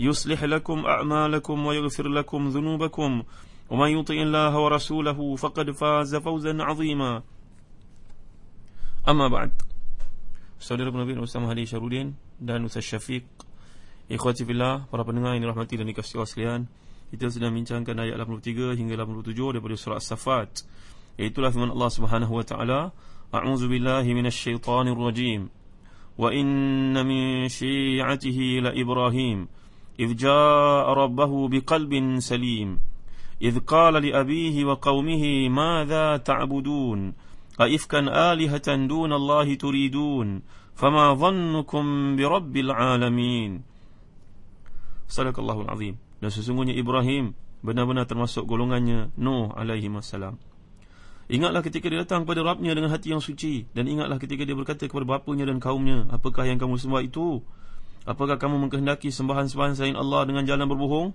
يصلح لكم أعمالكم ويغفر لكم ذنوبكم ومن يطع الله ورسوله فقد فاز فوزا عظيما أما بعد Saudara Nabi Ustaz Mahdi Syarudin dan Ustaz Syafiq Ikhwati Fillah, para pendengar yang dirahmati dan dikasihi Allah sekalian Kita sedang bincangkan ayat 83 hingga 87 daripada surah As-Safat Iaitulah firman Allah Subhanahu Wa Taala A'udzu billahi minasy syaithanir rajim Wa inna min syi'atihi la Ibrahim إذ جاء ربه بقلب سليم إذ قال لأبيه وقومه ماذا تعبدون أئفكا آلهة دون الله تريدون فما ظنكم برب العالمين صدق الله العظيم dan sesungguhnya Ibrahim benar-benar termasuk golongannya Nuh alaihi wassalam Ingatlah ketika dia datang kepada Rabbnya dengan hati yang suci Dan ingatlah ketika dia berkata kepada bapanya dan kaumnya Apakah yang kamu sembah itu? Apakah kamu mengkehendaki sembahan-sembahan selain Allah dengan jalan berbohong?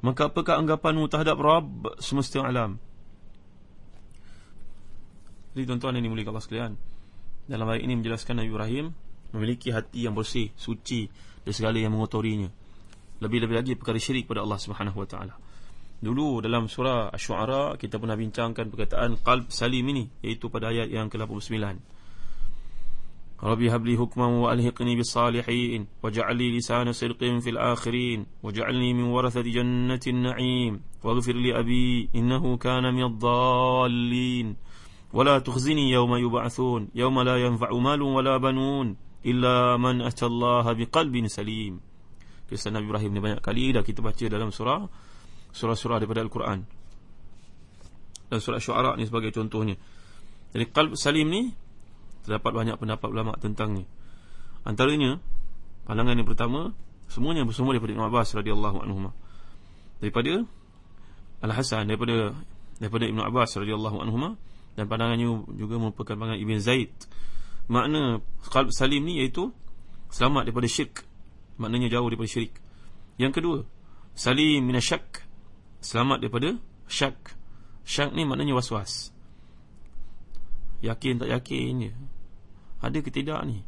Maka apakah anggapanmu terhadap Rabb semesta alam? Jadi tuan-tuan yang dimuliakan Allah sekalian Dalam ayat ini menjelaskan Nabi Ibrahim Memiliki hati yang bersih, suci Dan segala yang mengotorinya Lebih-lebih lagi perkara syirik pada Allah Taala. Dulu dalam surah Ash-Shu'ara Kita pernah bincangkan perkataan Qalb Salim ini Iaitu pada ayat yang ke-89 ربي هب لي حكما وألحقني بالصالحين واجعل لي لسان صدق في الآخرين واجعلني من ورثة جنة النعيم واغفر لأبي إنه كان من الضالين ولا تخزني يوم يبعثون يوم لا ينفع مال ولا بنون إلا من أتى الله بقلب سليم Kisah Nabi Ibrahim ni banyak kali dah kita baca dalam surah Surah-surah daripada Al-Quran Dan surah Syu'ara ni sebagai contohnya Jadi qalb salim ni terdapat banyak pendapat ulama tentangnya. Antaranya pandangan yang pertama semuanya bersumber daripada Ibn Abbas radhiyallahu anhu. Daripada Al Hasan daripada daripada Ibn Abbas radhiyallahu anhu dan pandangannya juga merupakan pandangan Ibn Zaid. Makna qalb salim ni iaitu selamat daripada syirik. Maknanya jauh daripada syirik. Yang kedua, salim minasyak. Selamat daripada syak. Syak ni maknanya was-was. Yakin tak yakin je. Ada ke tidak ni?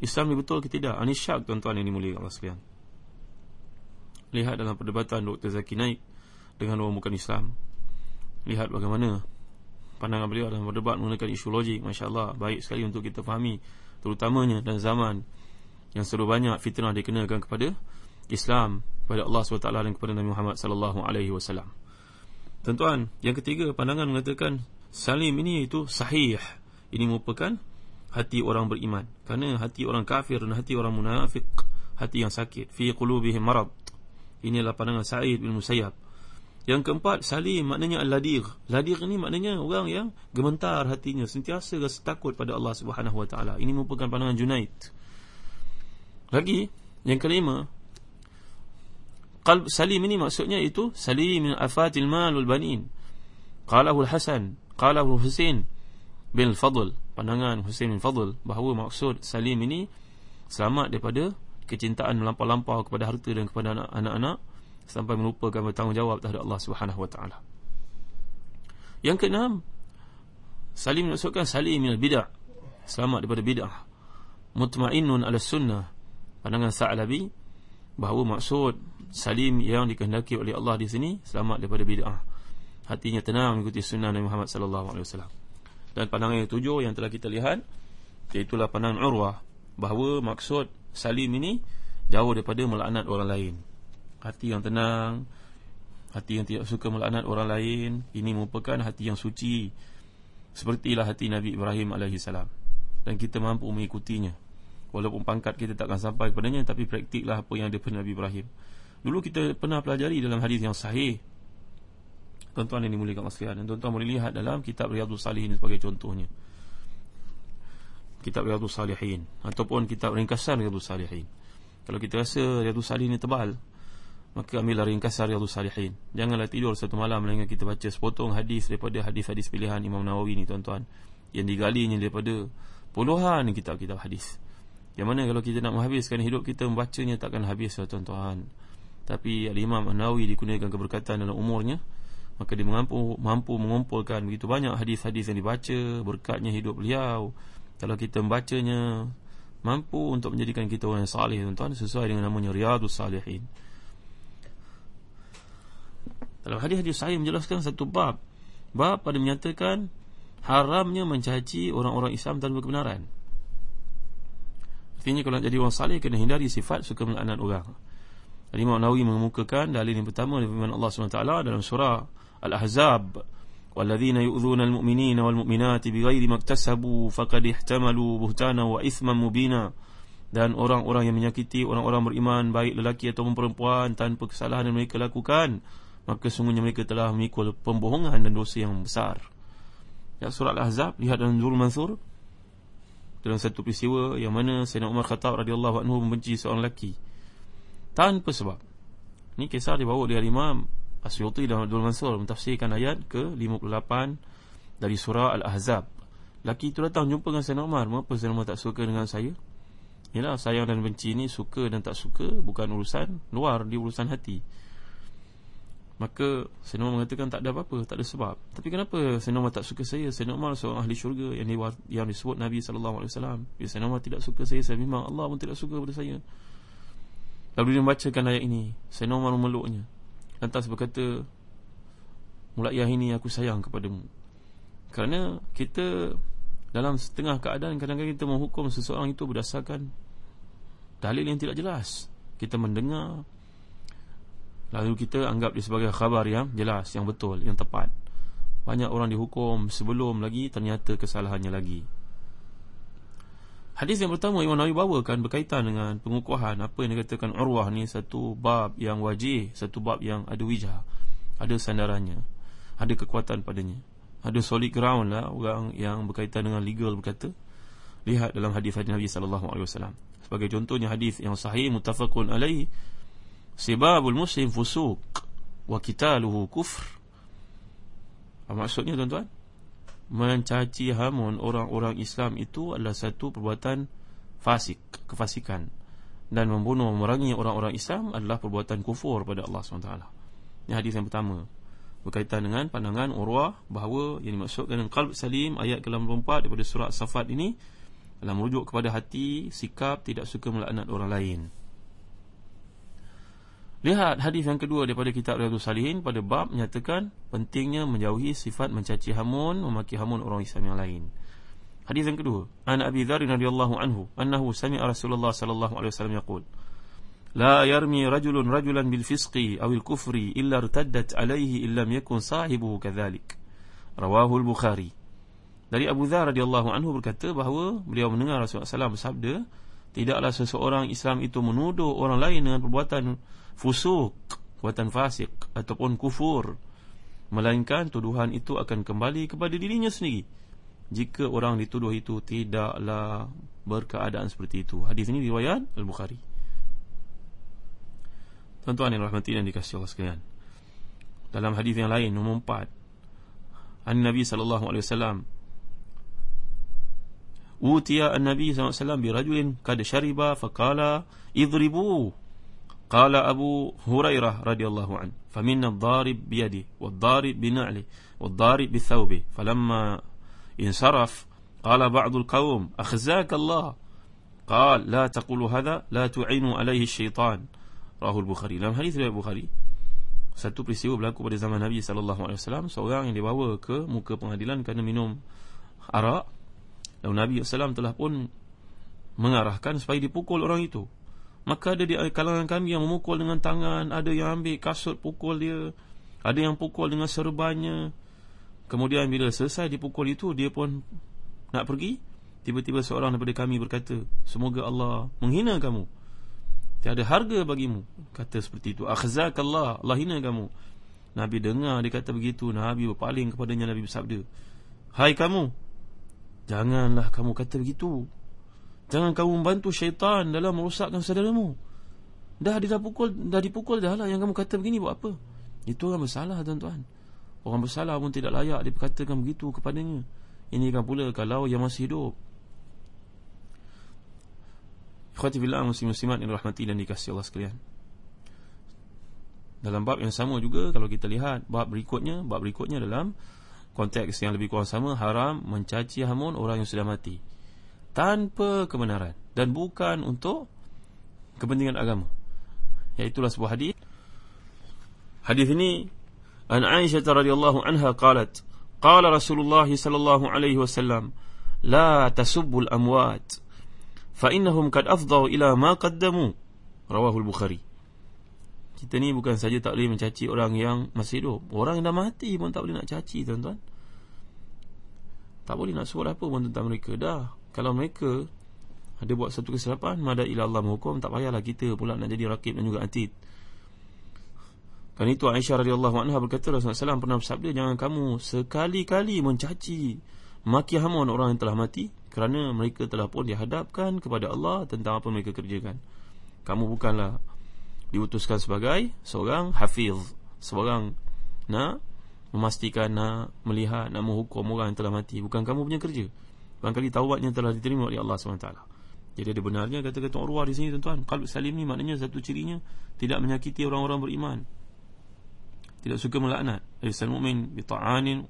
Islam ni betul ke tidak? Ini syak tuan-tuan yang dimulia Allah sekalian. Lihat dalam perdebatan Dr. Zaki Naik Dengan orang bukan Islam. Lihat bagaimana Pandangan beliau dalam berdebat menggunakan isu logik Masya Allah Baik sekali untuk kita fahami Terutamanya dalam zaman Yang seru banyak fitnah dikenakan kepada Islam Kepada Allah SWT dan kepada Nabi Muhammad SAW Tuan-tuan Yang ketiga pandangan mengatakan Salim ini itu sahih. Ini merupakan hati orang beriman. Kerana hati orang kafir dan hati orang munafik hati yang sakit. Fi qulubihim marad. Inilah pandangan Sa'id bin Musayyab. Yang keempat salim maknanya al-ladir ladir ini maknanya orang yang gementar hatinya sentiasa rasa takut pada Allah Subhanahu wa taala. Ini merupakan pandangan Junaid. Lagi yang kelima qalb salim ini maksudnya itu salim min afatil mal wal banin qalahu al-hasan qalahu al-husain bil fadl pandangan Hussein bin Fadl bahawa maksud salim ini selamat daripada kecintaan melampau-lampau kepada harta dan kepada anak-anak sampai melupakan bertanggungjawab terhadap Allah Subhanahu wa. Yang keenam salim maksudkan salim min bidah. Selamat daripada bidah. Mutmainnun ala sunnah. Pandangan Sa'labi bahawa maksud salim yang dikehendaki oleh Allah di sini selamat daripada bidah. Hatinya tenang mengikuti sunnah Nabi Muhammad sallallahu alaihi wasallam dan pandangan yang tujuh yang telah kita lihat Iaitulah pandangan Urwah Bahawa maksud Salim ini Jauh daripada melaknat orang lain. Hati yang tenang Hati yang tidak suka melaknat orang lain Ini merupakan hati yang suci. Sepertilah hati Nabi Ibrahim AS Dan kita mampu mengikutinya. Walaupun pangkat kita takkan sampai kepadanya Tapi praktiklah apa yang ada pada Nabi Ibrahim. Dulu kita pernah pelajari dalam hadis yang sahih Tuan-tuan yang dimuliakan sekalian. Dan tuan-tuan boleh lihat dalam kitab Riyadus Salihin sebagai contohnya. Kitab Riyadus Salihin Ataupun kitab ringkasan Riyadus Salihin. Kalau kita rasa Riyadus Salihin ini tebal Maka ambillah ringkasan Riyadus Salihin. Janganlah tidur satu malam Melainkan kita baca sepotong hadis Daripada hadis-hadis pilihan Imam Nawawi ni tuan-tuan. Yang digalinya daripada Puluhan kitab-kitab hadis. Yang mana kalau kita nak menghabiskan hidup kita Membacanya takkan habis ya tuan-tuan. Tapi Imam Nawawi dikurniakan keberkatan dalam umurnya Maka dia mampu, mampu mengumpulkan begitu banyak hadis-hadis yang dibaca Berkatnya hidup beliau. Kalau kita membacanya Mampu untuk menjadikan kita orang yang salih tuan-tuan Sesuai dengan namanya Riyadus Salihin. Dalam hadis-hadis saya menjelaskan satu bab. Bab pada menyatakan Haramnya mencaci orang-orang Islam tanpa kebenaran. Artinya kalau nak jadi orang salih Kena hindari sifat suka melaknat orang. Imam Nawawi mengemukakan Dalil yang pertama dari firman Allah SWT Dalam surah Al-Ahzab والذين يؤذون المؤمنين والمؤمنات بغير ما اكتسبوا فقد احتملوا بهتانا واثما مبينا dan orang-orang yang menyakiti orang-orang beriman baik lelaki atau perempuan tanpa kesalahan yang mereka lakukan maka sungguhnya mereka telah mengikul pembohongan dan dosa yang besar. Ya surah Al-Ahzab lihat dalam Zul Mansur dalam satu peristiwa yang mana Sayyidina Umar Khattab radhiyallahu anhu membenci seorang lelaki tanpa sebab. Ini kisah dibawa oleh Imam Asyuti dalam Zul Mansur mentafsirkan ayat ke-58 dari surah Al-Ahzab. Laki itu datang jumpa dengan Sayyidina Umar, mengapa Sayyidina Umar tak suka dengan saya? Yalah sayang dan benci ini suka dan tak suka bukan urusan luar, di urusan hati. Maka Sayyidina Umar mengatakan tak ada apa-apa Tak ada sebab. Tapi kenapa Sayyidina Umar tak suka saya? Sayyidina Umar seorang ahli syurga Yang, yang disebut Nabi SAW Bila Sayyidina Umar tidak suka saya Saya memang Allah pun tidak suka pada saya. Lalu dia membacakan ayat ini. Sayyidina Umar memeluknya Lantas berkata Mulai ini aku sayang kepadamu. Kerana kita Dalam setengah keadaan Kadang-kadang kita menghukum seseorang itu Berdasarkan Dalil yang tidak jelas. Kita mendengar Lalu kita anggap dia sebagai khabar yang jelas, yang betul, yang tepat. Banyak orang dihukum sebelum lagi ternyata kesalahannya lagi Hadis yang pertama Imam Nawawi bawakan berkaitan dengan pengukuhan. Apa yang dikatakan urwah ni satu bab yang wajib Satu bab yang ada wijah Ada sandarannya Ada kekuatan padanya. Ada solid ground lah orang yang berkaitan dengan legal berkata Lihat dalam hadis-hadis Nabi SAW Sebagai contohnya hadis yang sahih Mutafakun alaihi Sibabul muslim fusuk Wa kitaluhu kufr. Apa maksudnya tuan-tuan? Mencaci hamun orang-orang Islam itu adalah satu perbuatan fasik, kefasikan. Dan membunuh, memerangi orang-orang Islam adalah perbuatan kufur pada Allah SWT Ini hadis yang pertama. Berkaitan dengan pandangan urwah Bahawa yang dimaksudkan dengan qalb salim Ayat ke-84 daripada surat safat ini Dalam merujuk kepada hati Sikap tidak suka melaknat orang lain Lihat hadis yang kedua daripada kitab Riyadhus Salihin pada bab menyatakan pentingnya menjauhi sifat mencaci hamun, memaki hamun orang Islam yang lain. Hadis yang kedua, An Abi Dzar radhiyallahu anhu, annahu sami'a Rasulullah sallallahu alaihi wasallam yaqul: La yarmi rajulun rajulan bil fisqi aw al kufri illa irtaddat alayhi illam yakun sahibuhu kadzalik. Rawahu al-Bukhari. Dari Abu Dzar radhiyallahu anhu berkata bahawa beliau mendengar Rasulullah sallallahu alaihi wasallam bersabda, tidaklah seseorang Islam itu menuduh orang lain dengan perbuatan fusuk, perbuatan fasik ataupun kufur. Melainkan tuduhan itu akan kembali kepada dirinya sendiri. Jika orang dituduh itu tidaklah berkeadaan seperti itu. Hadis ini riwayat Al-Bukhari. Tuan-tuan yang rahmati dan dikasihi Allah sekalian. Dalam hadis yang lain nombor 4 An Nabi sallallahu alaihi wasallam utiya an-nabi SAW alaihi wasallam kad shariba faqala idribu. Qala abu hurairah radhiyallahu an famin ad-darib bi yadi wad-darib bi na'li wad-darib bi thawbi. Falamma insaraf qala ba'd al-qaum akhzaka Allah. Qala la taqulu hadha la tu'inu alayhi ash-shaytan. Rahul bukhari dalam hadis riwayat bukhari satu peristiwa berlaku pada zaman Nabi sallallahu alaihi wasallam seorang yang dibawa ke muka pengadilan kerana minum arak dan Nabi sallallahu telah pun mengarahkan supaya dipukul orang itu. Maka ada di kalangan kami yang memukul dengan tangan Ada yang ambil kasut pukul dia Ada yang pukul dengan serbannya Kemudian bila selesai dipukul itu Dia pun nak pergi. Tiba-tiba seorang daripada kami berkata Semoga Allah menghina kamu. Tiada harga bagimu. Kata seperti itu Akhzakallah Allah hina kamu. Nabi dengar dia kata begitu Nabi berpaling kepadanya Nabi bersabda Hai kamu Janganlah kamu kata begitu. Jangan kamu membantu syaitan Dalam merosakkan saudaramu. Dah dia dah pukul Dah dipukul dah lah Yang kamu kata begini buat apa. Itu orang bersalah tuan-tuan. Orang bersalah pun tidak layak Dia berkatakan begitu kepadanya. Ini kan pula kalau yang masih hidup. Ikhwati billah muslim-muslimat yang rahmati dan dikasih Allah sekalian. Dalam bab yang sama juga Kalau kita lihat bab berikutnya Bab berikutnya dalam konteks yang lebih kurang sama haram mencaci hamun orang yang sudah mati. Tanpa kebenaran. Dan bukan untuk kepentingan agama. Iaitulah sebuah hadis. Hadis ini an Aisyah radhiyallahu anha qalat qala Rasulullah sallallahu alaihi wasallam la tasubbul amwat fa innahum kad afdahu ila ma qaddamu rawahu al-bukhari kita ni bukan saja tak boleh mencaci orang yang masih hidup. Orang yang dah mati pun tak boleh nak caci tuan-tuan. Tak boleh nak suruh apa pun tentang mereka. Dah. Kalau mereka ada buat satu kesilapan mada ila Allah menghukum tak payahlah kita pula nak jadi rakib dan juga atid. Kan itu Aisyah radhiyallahu anha berkata Rasulullah SAW pernah bersabda jangan kamu sekali-kali mencaci maki hamun orang yang telah mati kerana mereka telah pun dihadapkan kepada Allah tentang apa mereka kerjakan. Kamu bukanlah diutuskan sebagai seorang hafiz, seorang nak memastikan nak melihat nak menghukum orang yang telah mati, bukan kamu punya kerja. Barangkali taubatnya telah diterima oleh Allah SWT Jadi ada benarnya kata-kata Urwah di sini tuan-tuan Qalb salim ni maknanya satu cirinya Tidak menyakiti orang-orang beriman. Tidak suka melaknat. Ayyusal mu'min bita'anin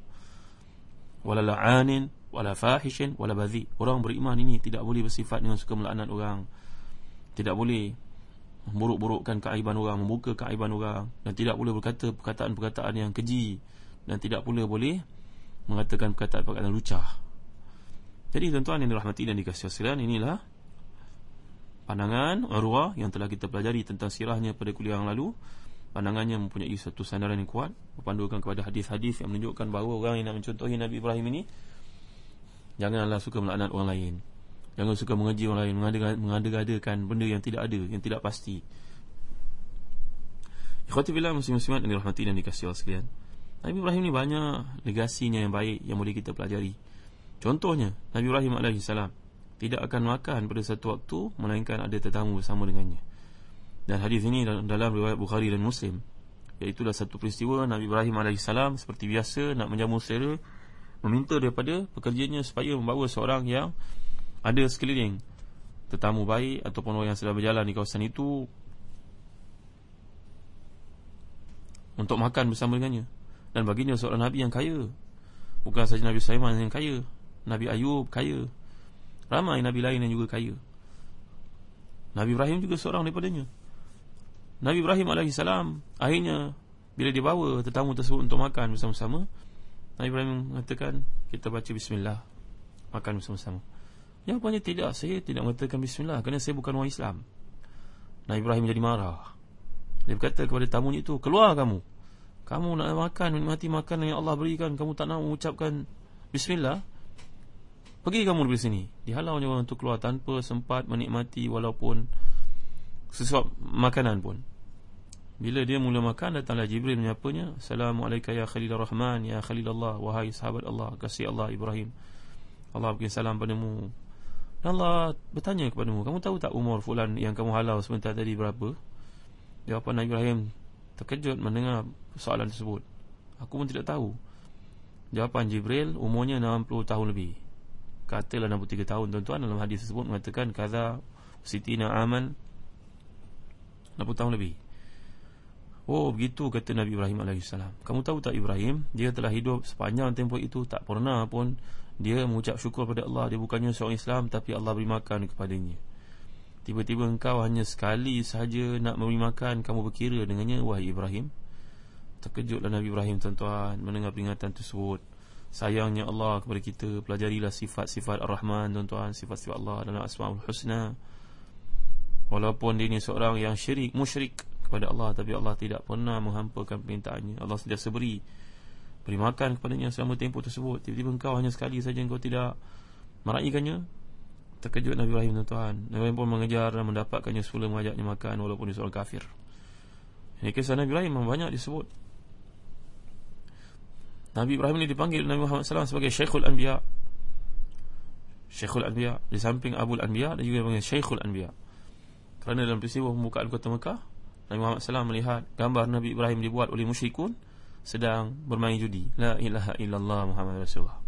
Walala'anin wala fahishin wala badhi orang beriman ini tidak boleh bersifat dengan suka melaknat orang. Tidak boleh memburuk-burukkan keaiban orang membuka keaiban orang dan tidak boleh berkata perkataan-perkataan yang keji dan tidak pula boleh mengatakan perkataan-perkataan lucah. Jadi tuan-tuan yang dirahmati dan dikasihi sekalian inilah pandangan Urwah yang telah kita pelajari tentang sirahnya pada kuliah yang lalu. Pandangannya mempunyai satu sandaran yang kuat berpandukan kepada hadis-hadis yang menunjukkan bahawa orang yang nak mencontohi Nabi Ibrahim ini Janganlah suka melaknat orang lain Jangan suka mengaji orang lain Mengada-gadakan benda yang tidak ada Yang tidak pasti. Ikhwati billah muslim-muslimat Yang dirahmati dan dikasih Allah sekalian. Nabi Ibrahim ni banyak legasinya yang baik Yang boleh kita pelajari. Contohnya Nabi Ibrahim AS Tidak akan makan pada satu waktu Melainkan ada tetamu bersama dengannya. Dan hadis ini dalam riwayat Bukhari dan Muslim. Iaitulah satu peristiwa Nabi Ibrahim AS Seperti biasa nak menjamu selera meminta daripada pekerjanya supaya membawa seorang yang ada sekeliling tetamu baik ataupun orang yang sedang berjalan di kawasan itu untuk makan bersama dengannya. Dan baginya seorang nabi yang kaya. Bukan saja Nabi Sulaiman yang kaya Nabi Ayub kaya. Ramai nabi lain yang juga kaya. Nabi Ibrahim juga seorang daripadanya. Nabi Ibrahim AS akhirnya bila dibawa tetamu tersebut untuk makan bersama-sama Nabi Ibrahim mengatakan kita baca bismillah makan bersama-sama. Jawapannya tidak, saya tidak mengatakan bismillah kerana saya bukan orang Islam. Nabi Ibrahim jadi marah. Dia berkata kepada tamunya itu, "Keluar kamu. Kamu nak makan, menikmati makanan yang Allah berikan, kamu tak nak mengucapkan bismillah? Pergi kamu dari sini." Dihalau orang untuk keluar tanpa sempat menikmati walaupun sesuatu makanan pun. Bila dia mula makan datanglah Jibril menyapanya Assalamualaikum ya Khalilur Rahman ya Khalilullah wahai sahabat Allah kasih Allah Ibrahim Allah berikan salam padamu Allah bertanya kepadamu kamu tahu tak umur fulan yang kamu halau sebentar tadi berapa? Jawapan Nabi Ibrahim terkejut mendengar soalan tersebut. Aku pun tidak tahu. Jawapan Jibril umurnya 60 tahun lebih. Katalah 63 tahun tuan-tuan dalam hadis tersebut mengatakan kaza sitina aman 60 tahun lebih. Oh begitu kata Nabi Ibrahim AS Kamu tahu tak Ibrahim? Dia telah hidup sepanjang tempoh itu Tak pernah pun Dia mengucap syukur pada Allah. Dia bukannya seorang Islam Tapi Allah beri makan kepadanya. Tiba-tiba engkau hanya sekali sahaja Nak memberi makan Kamu berkira dengannya Wahai Ibrahim. Terkejutlah Nabi Ibrahim tuan-tuan Mendengar peringatan tersebut. Sayangnya Allah kepada kita Pelajarilah sifat-sifat Ar-Rahman tuan-tuan Sifat-sifat Allah dalam Asma'ul Husna. Walaupun dia ni seorang yang syirik Musyrik kepada Allah tapi Allah tidak pernah menghampakan permintaannya Allah sentiasa beri beri makan kepadanya selama tempoh tersebut. Tiba-tiba engkau hanya sekali saja engkau tidak meraihkannya terkejut Nabi Ibrahim tuan-tuan. Nabi Ibrahim pun mengejar dan mendapatkannya semula mengajaknya makan walaupun dia seorang kafir. Ini kisah Nabi Ibrahim memang banyak disebut. Nabi Ibrahim ini dipanggil Nabi Muhammad SAW sebagai Syekhul Anbiya. Syekhul Anbiya Di samping Abul Anbiya Dan juga dipanggil Syekhul Anbiya. Kerana dalam peristiwa pembukaan kota Mekah Nabi Muhammad SAW melihat Gambar Nabi Ibrahim dibuat oleh musyrikun Sedang bermain judi. La ilaha illallah Muhammad Rasulullah.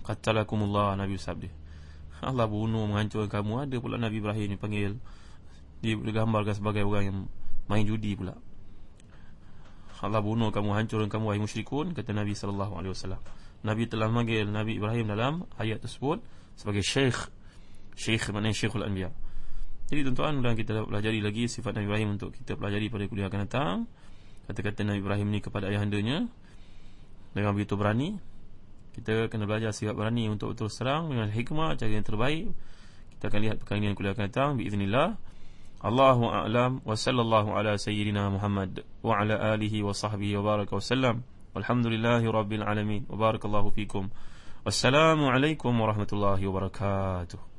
Qatalakumullah Nabi Sabdi Allah bunuh menghancurkan kamu. Ada pula Nabi Ibrahim dipanggil Digambarkan sebagai orang yang Main judi pula. Allah bunuh kamu hancurkan kamu wahai musyrikun kata Nabi sallallahu alaihi wasallam. Nabi telah memanggil Nabi Ibrahim dalam ayat tersebut sebagai syekh. Syekh maknanya syekhul anbiya. Jadi tuan-tuan dan kita pelajari lagi sifat Nabi Ibrahim untuk kita pelajari pada kuliah akan datang kata-kata Nabi Ibrahim ni kepada ayahandanya dengan begitu berani kita kena belajar sifat berani untuk terus serang dengan hikmah cara yang terbaik kita akan lihat perkara ini kuliah akan datang biiznillah Allahu a'lam wa sallallahu ala sayyidina Muhammad wa ala alihi wa sahbihi wa baraka wa sallam. Walhamdulillahi rabbil alamin. Wa barakallahu fikum. Wassalamu alaikum warahmatullahi wabarakatuh.